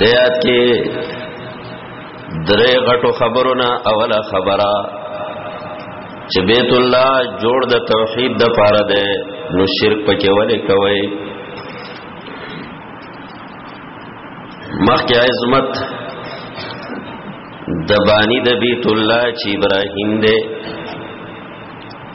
د یاد کې درې غټو خبرونه اوله خبره چې بیت الله جوړ د توحید د پاره ده نو شرک پکې ولې کوي مخکې عظمت د بانی د بیت الله چې ابراهیم ده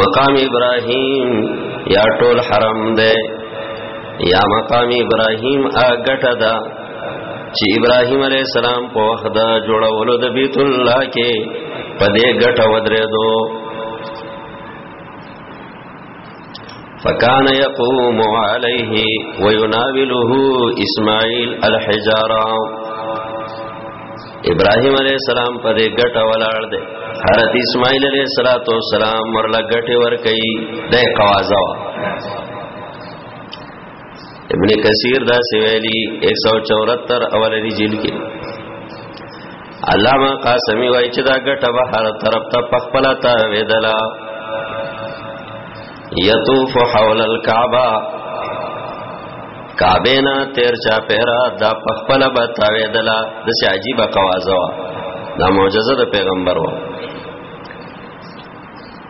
مقام ابراهیم یا ټول حرم ده یا مقام ابراهیم اګټه ده چې ابراهیم علی السلام په وخت دا جوړولو د بیت الله کې په دې ګټه ودرېدو فکان یقوم علیه ویناوله اسماعیل الحجاره ابراهيم عليه السلام په دې ګټه ولاړ دی حضرت اسماعیل علیہ الصلوۃ والسلام ورله ګټه ور کوي د قوازا ابن کثیر دا سویلی 174 اولنی جلد کې علامہ قاسمی وایي چې دا ګټه به هر طرف ته پخپلتا وېدلا یطوف حول الكعبه کعبه نه تیر چا پیرا دا پخپل به تاوی دلا د سی عجیب قوازه وا دا معجزه د پیغمبر وا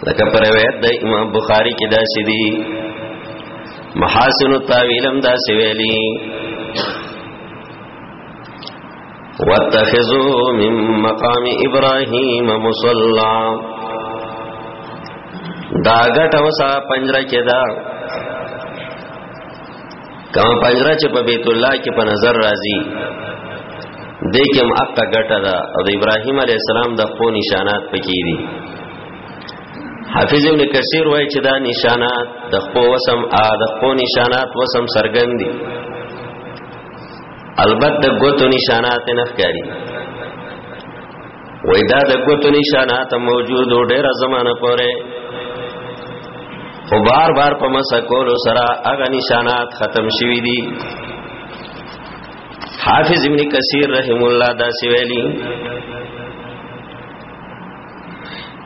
لکه پر روایت د امام بخاری کې دا سیدی محاسن التاویلم دا سویلی واتخذوا من مقام ابراهيم مصلى دا غټ اوسا پنجره کې دا کوم پنجره چې په بیت الله کې په نظر راځي دې کې هم اقا غټه دا او د ابراهيم عليه السلام د خو نشانات پکې دي حافظ ابن کثیر وایي چې دا نشانات د خو وسم ا د خو نشانات وسم سرګندي البته ګوتو نشانات نه ښکاری وای دا د ګوتو نشانات موجود ډېر زمانہ پورې خو بار بار په مسا کولو سره هغه نشانات ختم شوي دي حافظ ابن کثیر رحم الله دا سویلی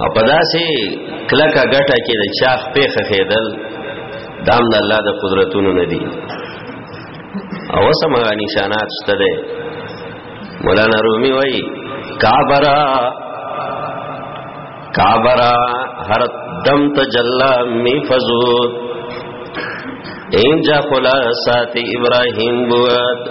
او په داسې کلکه ګټه کې د چاخ پیخه خېدل دام د الله د قدرتونو نه دي او سم هغه نشانات شته ده مولانا رومي وایي کابرا کابرا هر دم تجلا می فزود اینجا خلاصات ابراهیم بود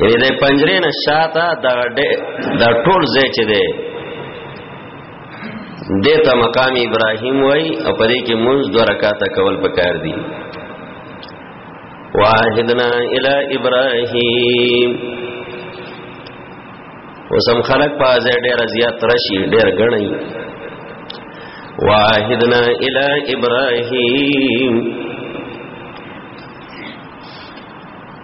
یعنی د پنجرې نه شاته د د ټول ځای چې دی دته مقام ابراهیم وای او پدې کې منځ دوه رکعاته کول پکار دي واحدنا الی ابراهیم وسم خلق په ځای ډېر زیات راشي ډېر غنئ واحدنا الی ابراهیم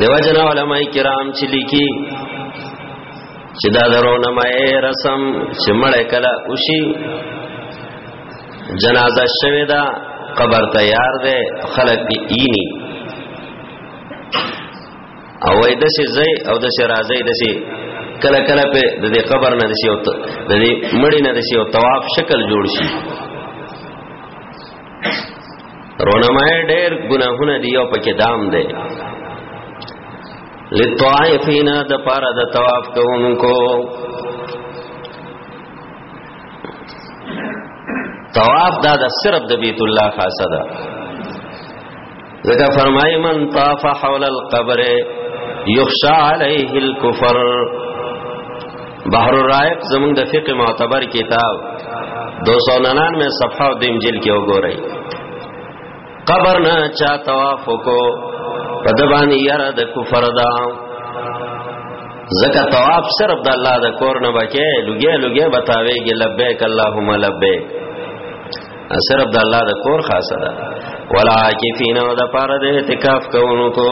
دیو جن علماء کرام چې لیکي چې دا درونه مې رسم چې مړ کله اوشي جنازه شوه دا قبر تیار ده خلق اینی او وای د شي زئی او د شي راځي د شي کله کله په د دې قبر نه د شي او د دې مړی نه د شي او طواف شکل جوړ شي رونمای ډېر ګناهونه دی او پکې دام دی لطائفین د پاره د طواف کوونکو طواف دا د صرف د بیت الله خاصه ده ذکر فرمائی من طاف حول القبر یخشا علیه الكفر بحر الرائق زمون د فقه معتبر کتاب 299 صفحه او دیم جلد کې وګورئ قبر نه چا طواف کو په د باندې یاره د کفر دا زکه طواف صرف د الله د کور نه بکې لګې لګې بتاويږي لبیک اللهم لبیک صرف د الله د کور خاصه ده ولا عاکفین او د پاره د اعتکاف کوونکو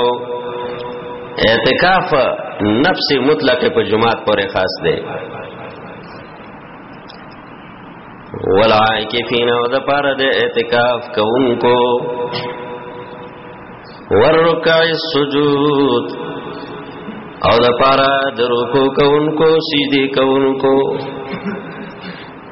اعتکاف نفس مطلق په جماعت پورې خاص ده ولا عاکفین او د پاره د اعتکاف کوونکو ورکع السجود او د پاره د رکوع کوونکو سجدي کوونکو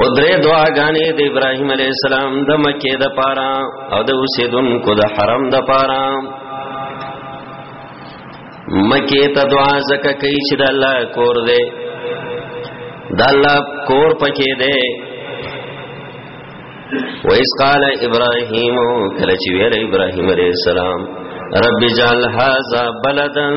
او درې دعاګانې د ابراهيم عليه السلام د مکه د پاره او د اوسیدونکو د حرم د پاره مکه ته دعا زکه کوي چې د الله کور دې د الله کور پکې دې ویس قال ابراهيم کله چې ویل ابراهيم عليه السلام رب جعل هذا بلدن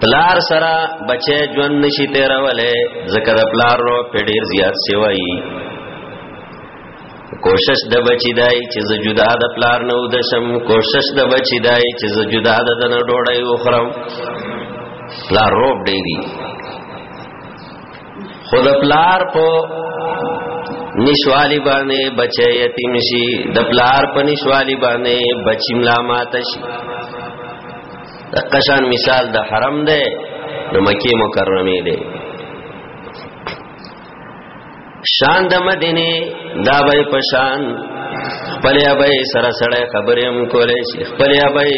پلار سره بچي ژوند نشي تیرولې ذکر پلار رو په ډیر زیات سیوایي کوشش د بچی دای چې ز جدا د پلار نه ودشم کوشش د بچی دای چې ز جدا د دنه ډوړی وخرم پلار روب ډیری خود پلار په نشوالی باندې بچی یتیم شي د پلار په نشوالی باندې بچی ملامات شي دقشان مثال د حرم دی د مکی مکرمه دی شان د مدینه دا به پشان خپل ابي سره سره خبرې هم کولې شي خپل ابي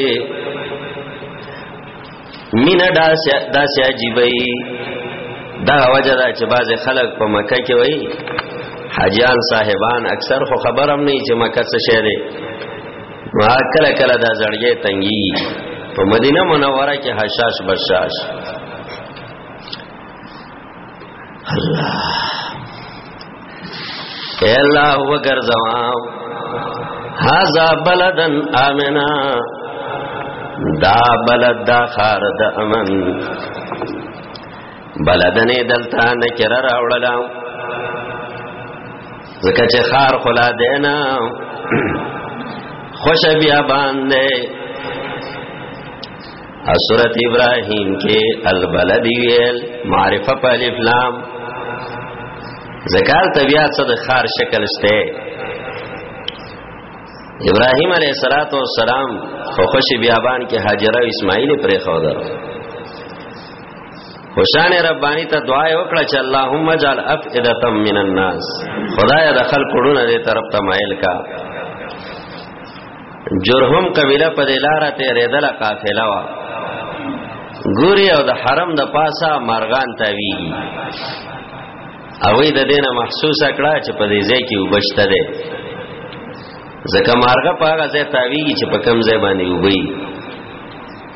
مینا داس داس عجیبای دا وجه دا چې بعض خلک په مکه کې وای حاجیان صاحبان اکثر خو خبرم نه چې مکه څه شهره ما کله کله دا زړګې تنګي په مدینه منوره کې حشاش بشاش الله اے الله وګرځوا هاذا بلدن امنا دا بلد دا خار د امن بلدنې دلته نکره راوړلا ځکه چې خار خلا دینا خوش بیا باندې سورت ابراهیم کې البلد ویل معرفه په الف لام زکال طبیعت صد خار شکل شته ابراهیم علیه الصلاۃ والسلام خو خوش بیابان کې هاجر او اسماعیل پرې خو درو حسین ربانی ته دعا وکړه چې اللهم اجعل افئده من الناس خدای د خلکو ډونه دې طرف ته مایل کا جرهم قبیله په دلاره ته ریدل قافله وا ګوري او د حرم د پاسا مرغان تاوی اوی د دینه محسوسه کړه چې په دې ځای کې وبشته ده ځکه مارغه په هغه ځای تاویږي چې په کم ځای باندې وبي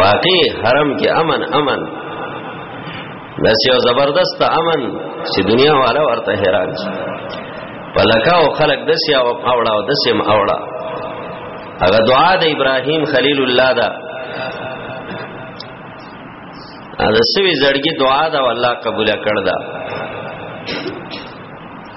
واقعي حرم کې امن امن داس یو زبردست امن چې دنیا والا ورته حیران شي پلکاو خلق دسی او اوړه او دسم اوړه هغه دعا د ابراهیم خلیل الله دا دا سوي زړګي دعا دا والله قبول کړ دا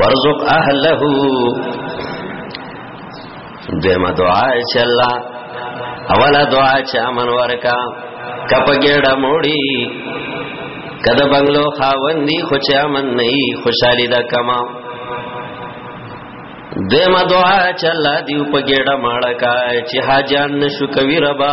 ورزق اهله دیمه دعا چې الله اوله دعا چې امن ورکا کپ ګډه موړي کده بنگلو خاوندی خو چې امن نه خوشحالي دا کما دیمه دعا چې الله دی په ګډه ماړه کا چې حاجان نشو کوي ربا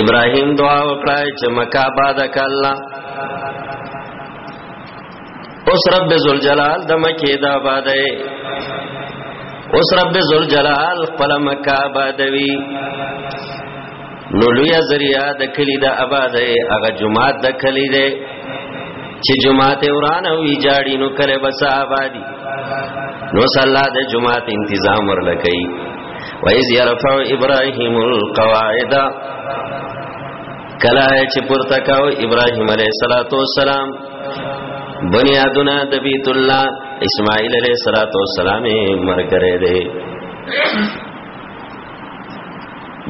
ابراهيم دعا وکړه چې مکه آباد کړه اوس رب ذل جلال د مکه دا آبادې اوس رب ذل جلال خپل مکه آبادوي نو لوی ذریعہ د کلی د آبادې هغه جمعات د کلی دی چې جمعات وران او جاړي نو کله بس آبادی نو صلی الله د جمعات تنظیم ورلکې وَإِذْ يَرْفَعُ إِبْرَاهِيمُ الْقَوَاعِدَ کلا چې پورته کاو ابراهيم عليه صلوات و سلام بنیادونه د بیت الله اسماعیل عليه صلوات و سلام مرګره دي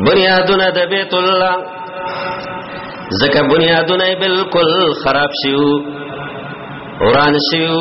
بنیادونه د بیت الله زکه بنیادونه بالکل خراب شیو وران شیو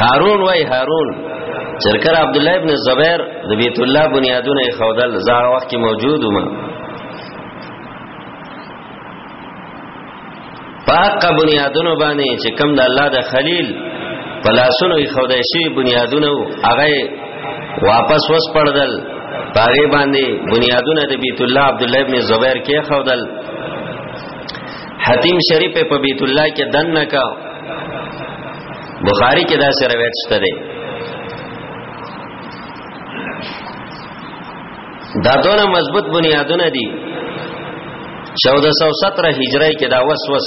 هارون وای هارون چرکر عبد الله ابن زبیر د بیت الله بنیادونه خودل زار وخت کې موجود ومه پاک بنیادونو باندې چې کم د الله د خلیل پلاسونو یې خدای شي بنیادونو هغه واپس وس پړدل پاره باندې بنیادونه د بیت الله عبد الله ابن زبیر کې خودل حتیم شریف په بیت الله کې دنه کا بخاری کې دا سره روایت شته دی دا دونه مضبوط بنیادونه دي 1417 هجری کې دا وسوس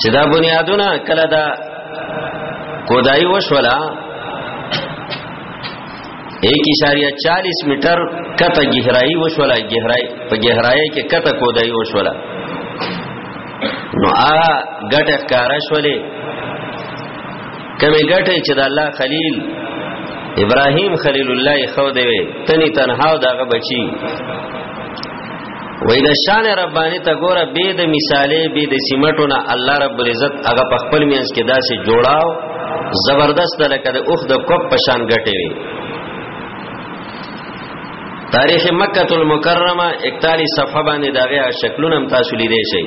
چې دا بنیادونه کله دا کودای وشولا ایک اشاریه 40 میټر کته گہرائی وشولا گہرائی په گہرائی کې کته کودای وشولا نو آ غټه ښکارا شولې کمه غټه چې د الله خلیل ابراهیم خلیل الله خو دی تنی تنها دغه بچی وای د شان ربانی ته ګوره به د مثاله به د سیمټو نه الله رب العزت هغه په خپل مینس کې داسې جوړاو زبردست لکه د اوخ د کوپ په شان غټي وي تاریخ مکه المکرمه 41 صفحه باندې دغه شکلونه هم تاسو لیدئ شئ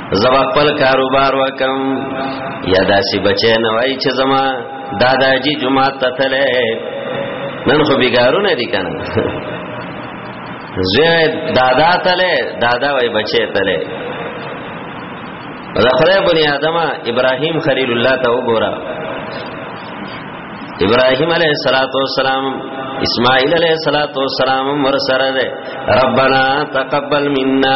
زبا خپل کاروبار وکم یا داسې بچی نه وای چې زما دادا جی جمعه ته تله نن خو بیګارونه دي کنه زه دادا تله دادا وای بچی تله دا خدای بنی آدم ابراهیم خلیل الله ته وګوره ابراهيم عليه الصلاه والسلام اسماعيل عليه الصلاه والسلام ورسره ربنا تقبل منا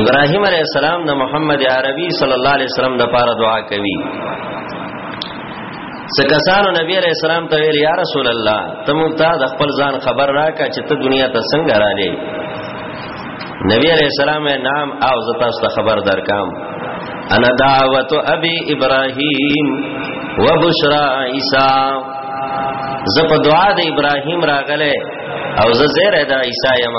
ابراهيم عليه السلام د محمد عربي صلی الله عليه وسلم د پاره دعا کوي سکسانو نبی علیہ السلام ته ویل یا رسول الله تم ته د خپل ځان خبر راکا چې ته دنیا ته څنګه را لې نبی علیہ السلام نام او زتا ست خبر درکام انا دعوت ابي ابراهيم وبشرا عيسى زپ دعا د ابراهيم راغله او زه زیره د عیسی یم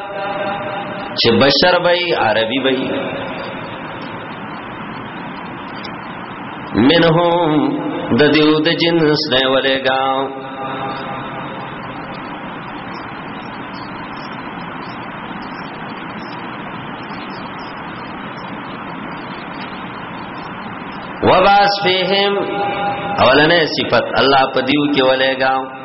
چې بشر به عربي به منهم د دیو د جنس نه ولېګا وباس فیهم اولنې صفت الله په دیو کې ولېګا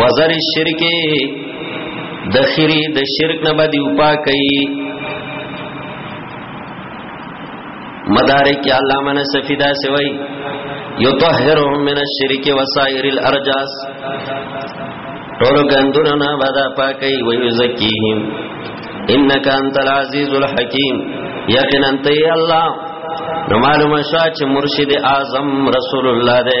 وزر الشرک دخری د شرک نه بدی وپا کوي مدارک علامه نصفی دا سوی یطهرهم من الشرک وسائر الارجاس ټول ګندونه نه ودا پاکي وي زکیهم انک انت العزیز الحکیم یقینا ته الله نو معلومه شوه چې مرشد اعظم رسول الله دی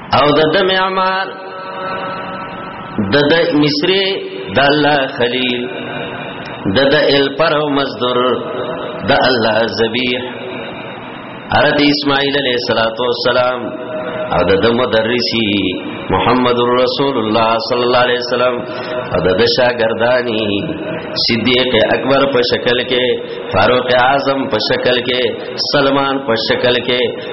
او د د معمار د د مصری د الله خلیل د د الپر او مزدور د الله ذبیح ارد اسماعیل علیہ الصلات والسلام او د مدرسی محمد رسول الله صلی الله علیه وسلم او د شاګردانی صدیق اکبر په شکل کې فاروق اعظم په شکل کې سلمان په شکل کې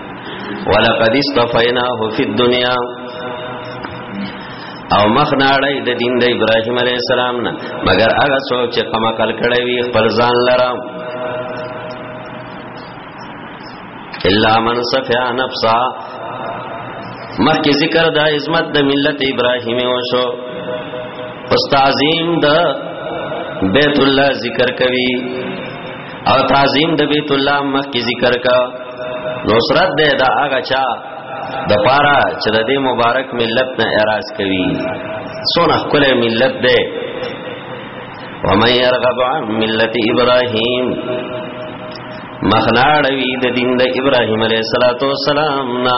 ولقد استفیناه فی الدنیا او مخ ناړی د دین د ابراهیم علی السلام نه مگر هغه څوک چې قما کل کړي وي خپل ځان لره الا من صفیا نفسا مخکې ذکر د عظمت د ملت ابراهیم او شو استاذیم د بیت الله ذکر کوي او تعظیم د بیت الله مخ کی ذکر کا نصرت دے دا آغا چا د پارا چې د دې مبارک ملت نه اعتراض کوي سونه خپل ملت دے ومن يرغب عن ملت ابراهيم مخناړوي د دین د ابراهيم عليه السلام نه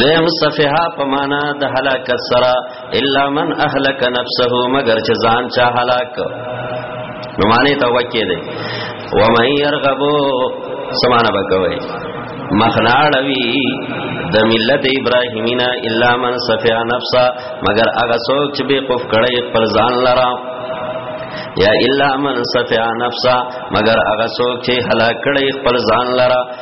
دیم صفحه په معنا د هلاکت سره الا من اهلك نفسه مگر چې ځان چا هلاک نو معنی ته وکې دی و مې يرغبو سمانه بکوي مخناړوي د ملت ابراهیمینا الا من صفیا نفسا مگر هغه څوک چې به قف کړي خپل ځان لرا یا الا من صفیا نفسا مگر هغه څوک چې هلاک کړي خپل ځان لرا